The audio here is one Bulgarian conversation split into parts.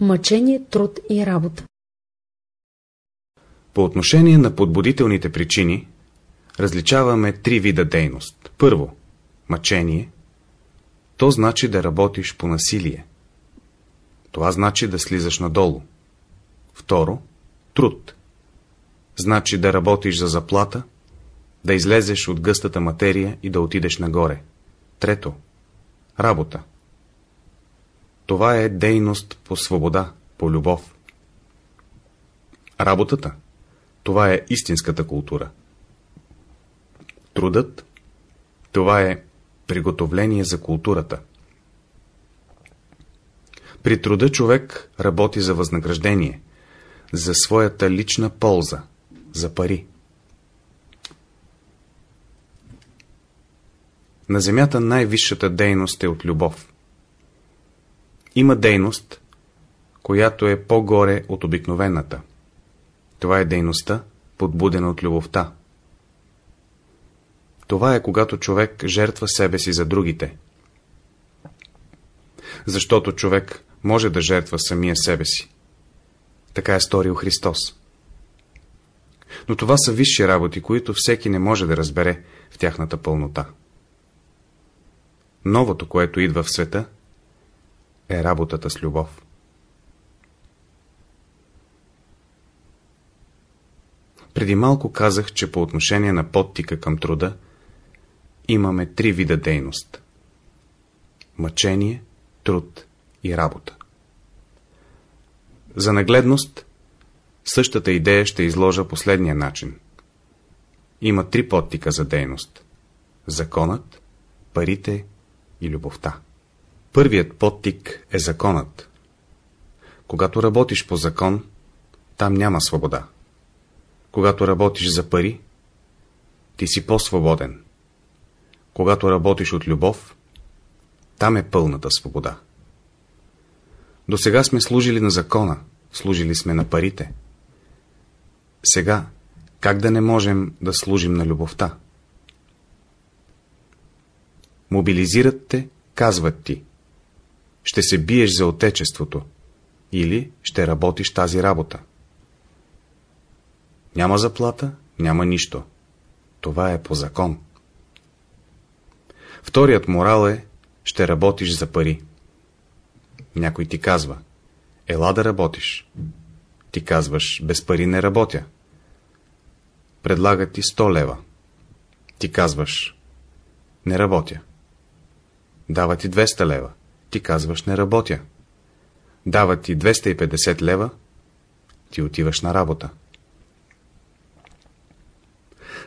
Мъчение, труд и работа По отношение на подбудителните причини, различаваме три вида дейност. Първо, мъчение. То значи да работиш по насилие. Това значи да слизаш надолу. Второ, труд. Значи да работиш за заплата, да излезеш от гъстата материя и да отидеш нагоре. Трето, работа. Това е дейност по свобода, по любов. Работата – това е истинската култура. Трудът – това е приготовление за културата. При труда човек работи за възнаграждение, за своята лична полза, за пари. На земята най-висшата дейност е от любов. Има дейност, която е по-горе от обикновената. Това е дейността, подбудена от любовта. Това е когато човек жертва себе си за другите. Защото човек може да жертва самия себе си. Така е сторил Христос. Но това са висши работи, които всеки не може да разбере в тяхната пълнота. Новото, което идва в света, е работата с любов. Преди малко казах, че по отношение на подтика към труда имаме три вида дейност. Мъчение, труд и работа. За нагледност същата идея ще изложа последния начин. Има три подтика за дейност. Законът, парите и любовта. Първият подтик е законът. Когато работиш по закон, там няма свобода. Когато работиш за пари, ти си по-свободен. Когато работиш от любов, там е пълната свобода. До сега сме служили на закона, служили сме на парите. Сега, как да не можем да служим на любовта? Мобилизират те, казват ти. Ще се биеш за отечеството или ще работиш тази работа. Няма заплата, няма нищо. Това е по закон. Вторият морал е, ще работиш за пари. Някой ти казва, ела да работиш. Ти казваш, без пари не работя. Предлага ти 100 лева. Ти казваш, не работя. Дава ти 200 лева. Ти казваш, не работя. Дава ти 250 лева. Ти отиваш на работа.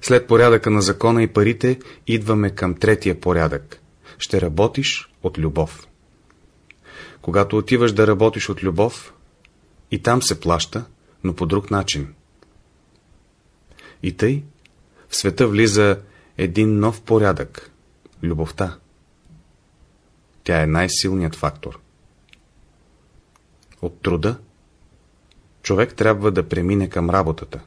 След порядъка на закона и парите, идваме към третия порядък. Ще работиш от любов. Когато отиваш да работиш от любов, и там се плаща, но по друг начин. И тъй, в света влиза един нов порядък – любовта. Тя е най-силният фактор. От труда човек трябва да премине към работата.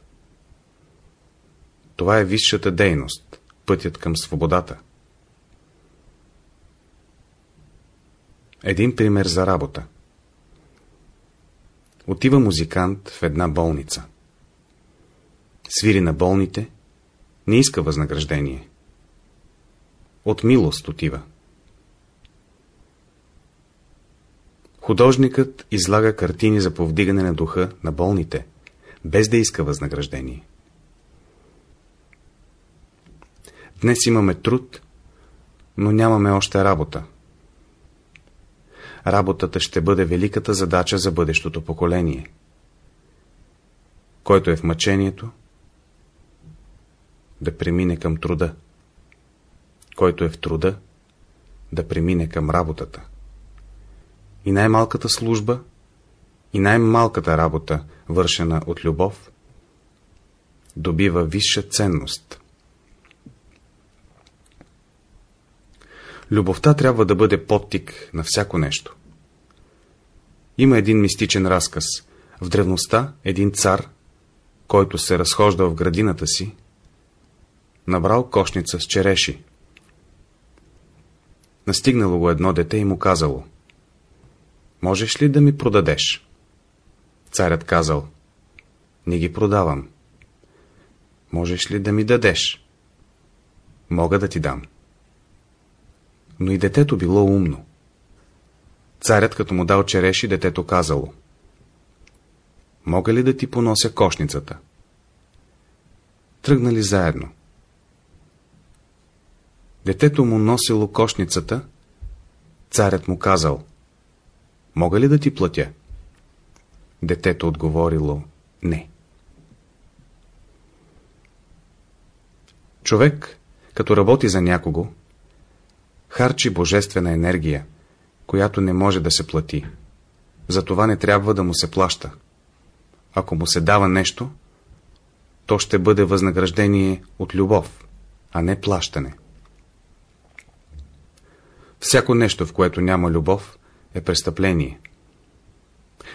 Това е висшата дейност, пътят към свободата. Един пример за работа. Отива музикант в една болница. Свири на болните, не иска възнаграждение. От милост отива. Художникът излага картини за повдигане на духа на болните, без да иска възнаграждение. Днес имаме труд, но нямаме още работа. Работата ще бъде великата задача за бъдещото поколение. Който е в мъчението, да премине към труда. Който е в труда, да премине към работата. И най-малката служба, и най-малката работа, вършена от любов, добива висша ценност. Любовта трябва да бъде подтик на всяко нещо. Има един мистичен разказ. В древността един цар, който се разхожда в градината си, набрал кошница с череши. Настигнало го едно дете и му казало Можеш ли да ми продадеш? Царят казал, не ги продавам. Можеш ли да ми дадеш? Мога да ти дам. Но и детето било умно. Царят, като му дал череши, детето казало. Мога ли да ти понося кошницата? Тръгнали заедно. Детето му носило кошницата, царят му казал. Мога ли да ти платя? Детето отговорило не. Човек, като работи за някого, харчи божествена енергия, която не може да се плати. Затова не трябва да му се плаща. Ако му се дава нещо, то ще бъде възнаграждение от любов, а не плащане. Всяко нещо, в което няма любов, е престъпление.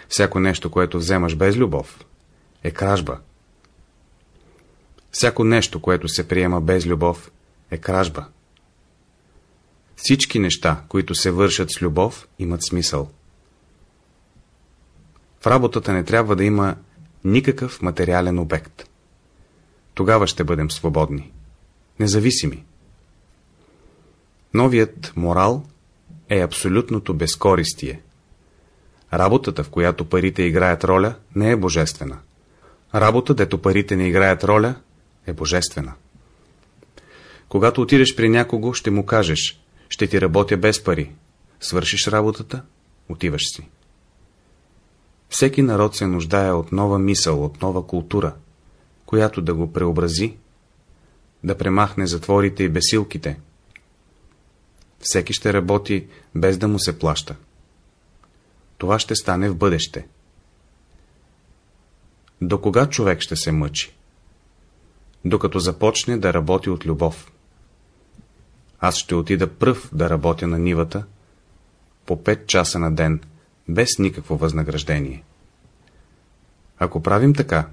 Всяко нещо, което вземаш без любов, е кражба. Всяко нещо, което се приема без любов, е кражба. Всички неща, които се вършат с любов, имат смисъл. В работата не трябва да има никакъв материален обект. Тогава ще бъдем свободни, независими. Новият морал е абсолютното безкористие. Работата, в която парите играят роля, не е божествена. Работа, дето парите не играят роля, е божествена. Когато отидеш при някого, ще му кажеш, ще ти работя без пари. Свършиш работата, отиваш си. Всеки народ се нуждае от нова мисъл, от нова култура, която да го преобрази, да премахне затворите и бесилките. Всеки ще работи без да му се плаща. Това ще стане в бъдеще. До кога човек ще се мъчи? Докато започне да работи от любов. Аз ще отида пръв да работя на нивата по 5 часа на ден, без никакво възнаграждение. Ако правим така,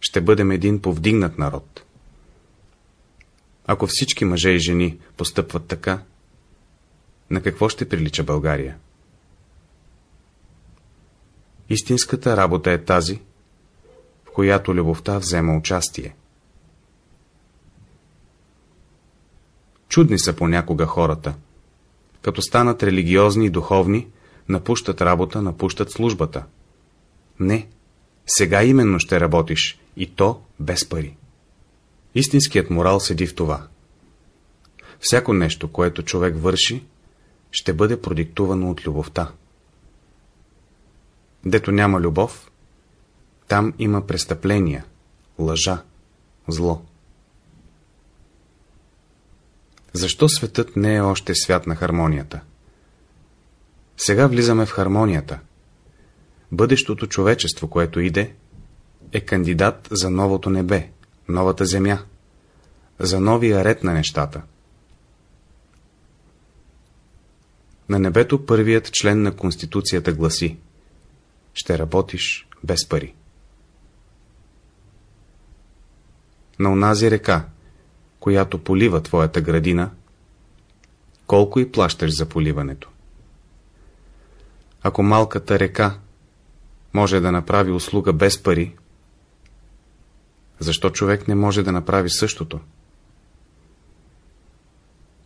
ще бъдем един повдигнат народ. Ако всички мъже и жени постъпват така, на какво ще прилича България? Истинската работа е тази, в която любовта взема участие. Чудни са понякога хората. Като станат религиозни и духовни, напущат работа, напущат службата. Не, сега именно ще работиш, и то без пари. Истинският морал седи в това. Всяко нещо, което човек върши, ще бъде продиктувано от любовта. Дето няма любов, там има престъпления, лъжа, зло. Защо светът не е още свят на хармонията? Сега влизаме в хармонията. Бъдещото човечество, което иде, е кандидат за новото небе, новата земя, за новия ред на нещата. На небето първият член на Конституцията гласи Ще работиш без пари. На онази река, която полива твоята градина, колко и плащаш за поливането. Ако малката река може да направи услуга без пари, защо човек не може да направи същото?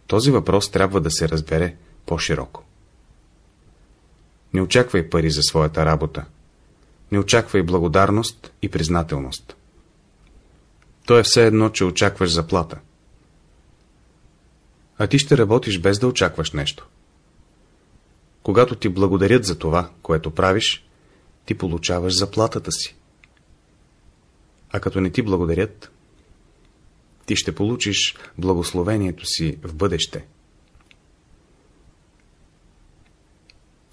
Този въпрос трябва да се разбере по-широко. Не очаквай пари за своята работа. Не очаквай благодарност и признателност. То е все едно, че очакваш заплата. А ти ще работиш без да очакваш нещо. Когато ти благодарят за това, което правиш, ти получаваш заплатата си. А като не ти благодарят, ти ще получиш благословението си в бъдеще.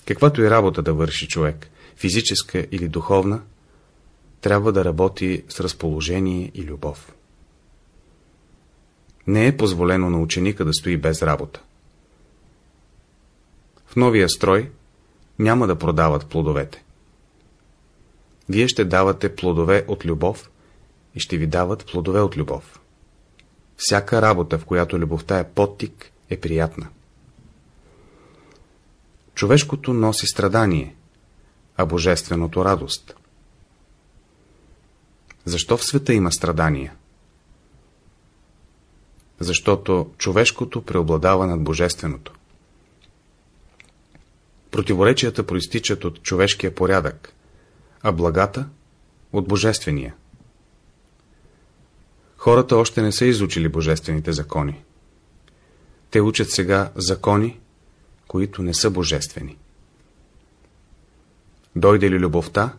Каквато и работа да върши човек, физическа или духовна, трябва да работи с разположение и любов. Не е позволено на ученика да стои без работа. В новия строй няма да продават плодовете. Вие ще давате плодове от любов и ще ви дават плодове от любов. Всяка работа, в която любовта е подтик, е приятна. Човешкото носи страдание, а божественото радост. Защо в света има страдания? Защото човешкото преобладава над божественото. Противоречията проистичат от човешкия порядък, а благата – от божествения. Хората още не са изучили божествените закони. Те учат сега закони, които не са божествени. Дойде ли любовта,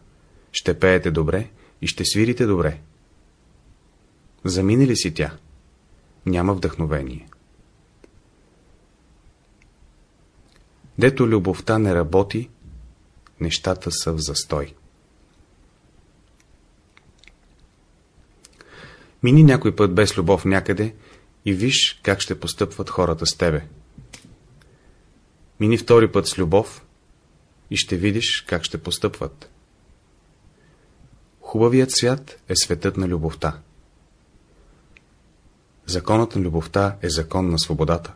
ще пеете добре и ще свирите добре. Замине ли си тя? Няма вдъхновение. Дето любовта не работи, нещата са в застой. Мини някой път без любов някъде и виж как ще постъпват хората с тебе. Мини втори път с любов и ще видиш как ще постъпват. Хубавият свят е светът на любовта. Законът на любовта е закон на свободата.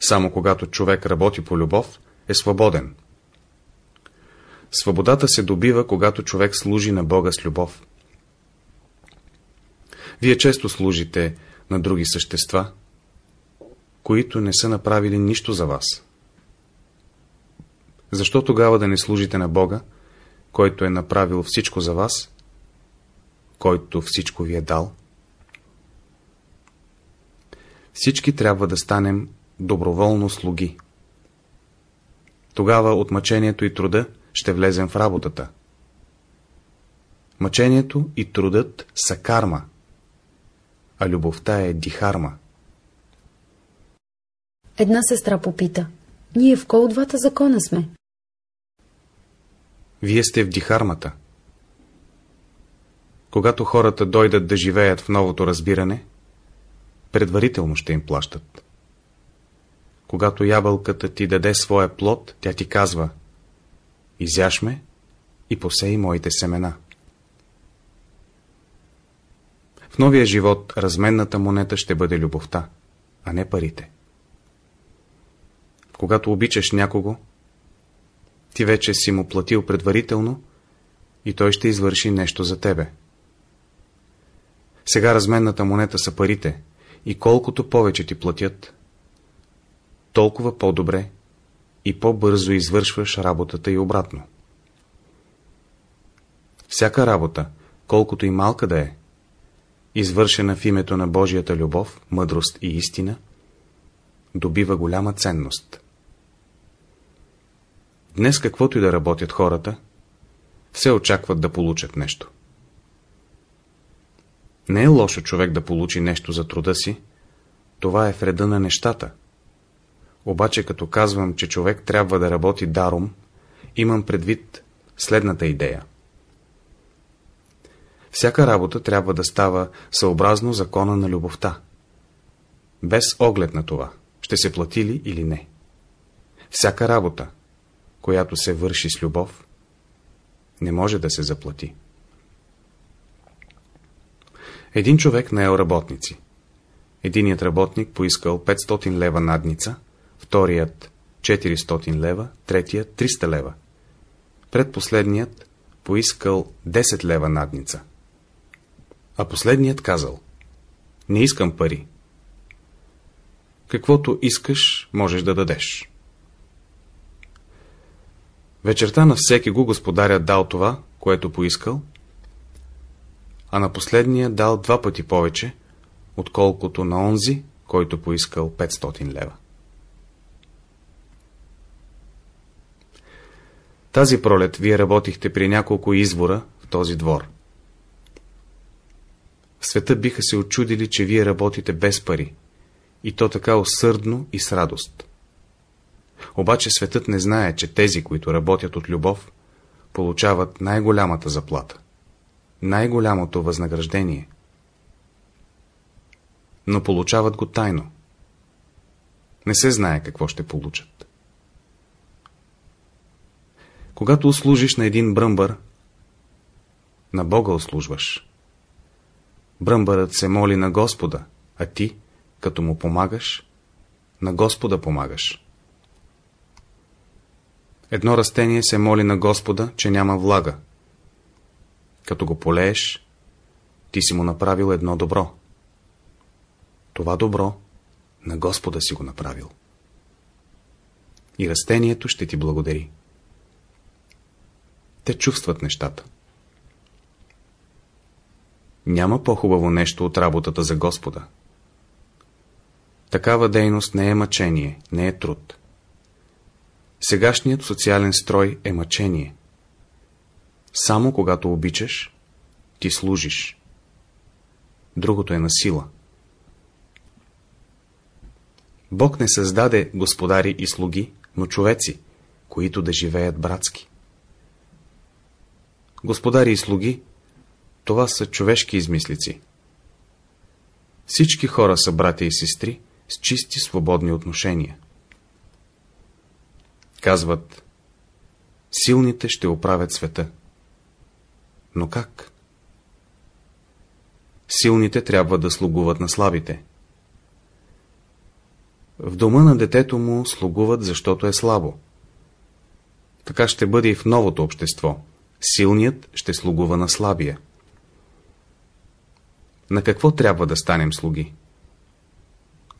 Само когато човек работи по любов, е свободен. Свободата се добива, когато човек служи на Бога с любов. Вие често служите на други същества, които не са направили нищо за вас. Защо тогава да не служите на Бога, който е направил всичко за вас, който всичко ви е дал? Всички трябва да станем доброволно слуги. Тогава от мъчението и труда ще влезем в работата. Мъчението и трудът са карма, а любовта е дихарма. Една сестра попита. Ние в кой от двата закона сме? Вие сте в дихармата. Когато хората дойдат да живеят в новото разбиране, предварително ще им плащат. Когато ябълката ти даде своя плод, тя ти казва Изяш ме и посей моите семена. В новия живот разменната монета ще бъде любовта, а не парите. Когато обичаш някого, ти вече си му платил предварително и той ще извърши нещо за тебе. Сега разменната монета са парите и колкото повече ти платят, толкова по-добре и по-бързо извършваш работата и обратно. Всяка работа, колкото и малка да е, извършена в името на Божията любов, мъдрост и истина, добива голяма ценност. Днес каквото и да работят хората, все очакват да получат нещо. Не е лошо човек да получи нещо за труда си, това е вреда на нещата. Обаче като казвам, че човек трябва да работи даром, имам предвид следната идея. Всяка работа трябва да става съобразно закона на любовта. Без оглед на това, ще се плати ли или не. Всяка работа, която се върши с любов, не може да се заплати. Един човек наел работници. Единият работник поискал 500 лева надница, вторият 400 лева, третият 300 лева. Предпоследният поискал 10 лева надница. А последният казал Не искам пари. Каквото искаш, можеш да дадеш. Вечерта на всеки го господарят дал това, което поискал, а на последния дал два пъти повече, отколкото на онзи, който поискал 500 лева. Тази пролет вие работихте при няколко извора в този двор. В света биха се очудили, че вие работите без пари, и то така усърдно и с радост. Обаче светът не знае, че тези, които работят от любов, получават най-голямата заплата, най-голямото възнаграждение. Но получават го тайно. Не се знае какво ще получат. Когато услужиш на един бръмбър, на Бога услужваш. Бръмбърът се моли на Господа, а ти, като му помагаш, на Господа помагаш. Едно растение се моли на Господа, че няма влага. Като го полееш, ти си му направил едно добро. Това добро на Господа си го направил. И растението ще ти благодари. Те чувстват нещата. Няма по-хубаво нещо от работата за Господа. Такава дейност не е мъчение, не е труд. Сегашният социален строй е мъчение. Само когато обичаш, ти служиш. Другото е насила. Бог не създаде господари и слуги, но човеци, които да живеят братски. Господари и слуги, това са човешки измислици. Всички хора са братя и сестри с чисти свободни отношения. Казват, силните ще оправят света. Но как? Силните трябва да слугуват на слабите. В дома на детето му слугуват, защото е слабо. Така ще бъде и в новото общество. Силният ще слугува на слабия. На какво трябва да станем слуги?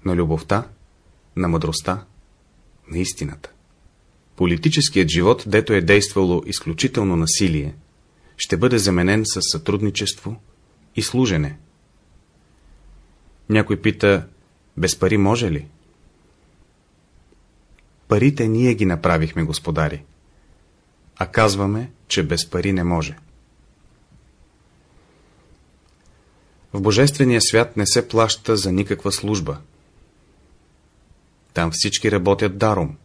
На любовта, на мъдростта, на истината. Политическият живот, дето е действало изключително насилие, ще бъде заменен с сътрудничество и служене. Някой пита, без пари може ли? Парите ние ги направихме, господари. А казваме, че без пари не може. В Божествения свят не се плаща за никаква служба. Там всички работят даром.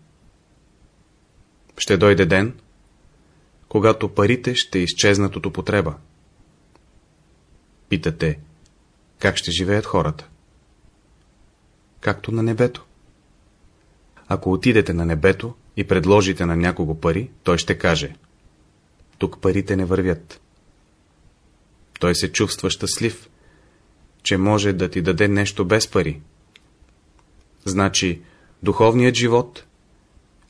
Ще дойде ден, когато парите ще изчезнат от употреба. Питате, как ще живеят хората? Както на небето. Ако отидете на небето и предложите на някого пари, той ще каже Тук парите не вървят. Той се чувства щастлив, че може да ти даде нещо без пари. Значи, духовният живот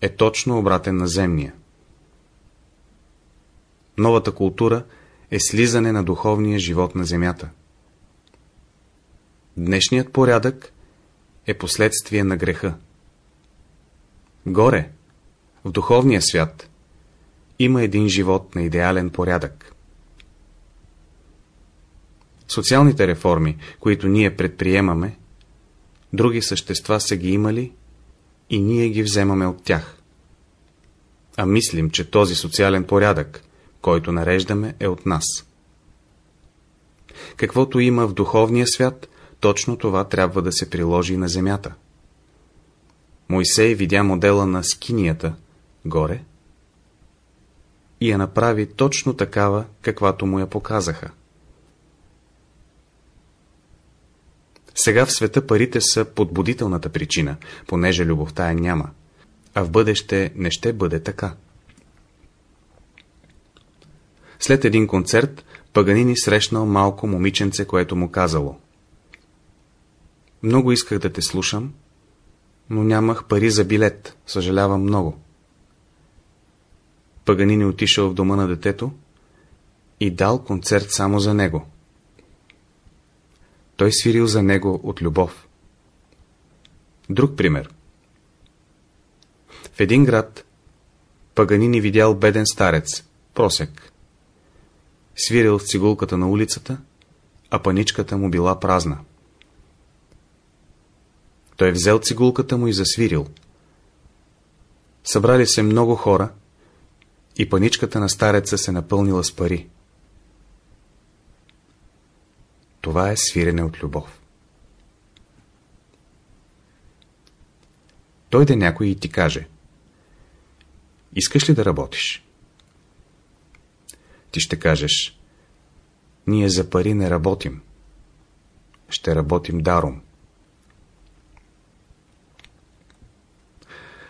е точно обратен на земния. Новата култура е слизане на духовния живот на земята. Днешният порядък е последствие на греха. Горе, в духовния свят, има един живот на идеален порядък. Социалните реформи, които ние предприемаме, други същества са ги имали и ние ги вземаме от тях. А мислим, че този социален порядък, който нареждаме, е от нас. Каквото има в духовния свят, точно това трябва да се приложи на земята. Мойсей видя модела на скинията горе и я направи точно такава, каквато му я показаха. Сега в света парите са подбудителната причина, понеже любовта я няма, а в бъдеще не ще бъде така. След един концерт, Паганини срещнал малко момиченце, което му казало. Много исках да те слушам, но нямах пари за билет, съжалявам много. Паганини отишъл в дома на детето и дал концерт само за него. Той свирил за него от любов. Друг пример. В един град Паганини видял беден старец, просек. Свирил в цигулката на улицата, а паничката му била празна. Той взел цигулката му и засвирил. Събрали се много хора и паничката на стареца се напълнила с пари. Това е свирене от любов. Дойде някой и ти каже Искаш ли да работиш? Ти ще кажеш Ние за пари не работим. Ще работим даром.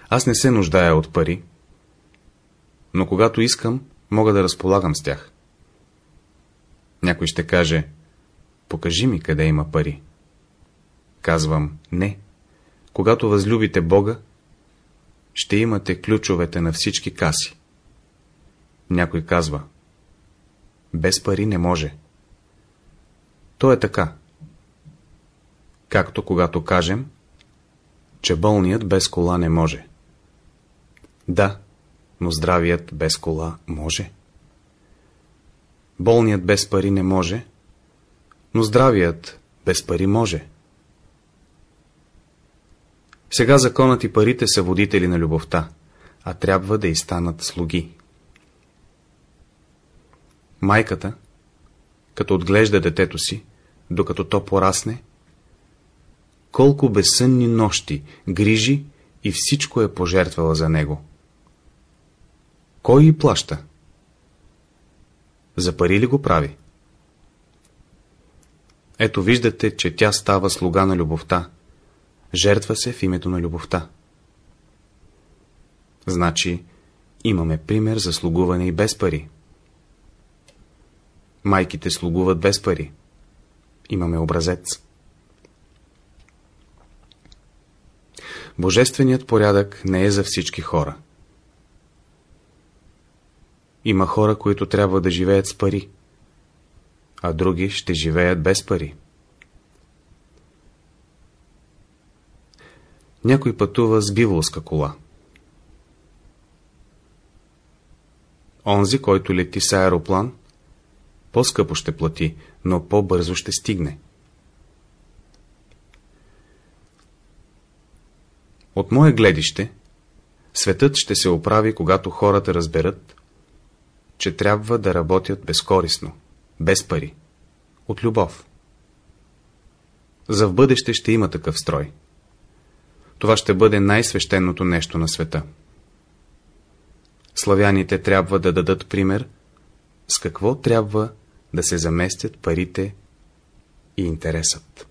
Аз не се нуждая от пари, но когато искам, мога да разполагам с тях. Някой ще каже, покажи ми къде има пари. Казвам, не. Когато възлюбите Бога, ще имате ключовете на всички каси. Някой казва, без пари не може. То е така. Както когато кажем, че болният без кола не може. Да, но здравият без кола може. Болният без пари не може, но здравият без пари може. Сега законът и парите са водители на любовта, а трябва да и станат слуги. Майката, като отглежда детето си, докато то порасне, колко безсънни нощи, грижи и всичко е пожертвала за него. Кой и плаща? За пари ли го прави? Ето виждате, че тя става слуга на любовта, жертва се в името на любовта. Значи, имаме пример за слугуване и без пари. Майките слугуват без пари. Имаме образец. Божественият порядък не е за всички хора. Има хора, които трябва да живеят с пари, а други ще живеят без пари. Някой пътува с биволска кола. Онзи, който лети с аероплан, по-скъпо ще плати, но по-бързо ще стигне. От мое гледище, светът ще се оправи, когато хората разберат, че трябва да работят безкорисно, без пари, от любов. За в бъдеще ще има такъв строй. Това ще бъде най-свещеното нещо на света. Славяните трябва да дадат пример с какво трябва да се заместят парите и интересът.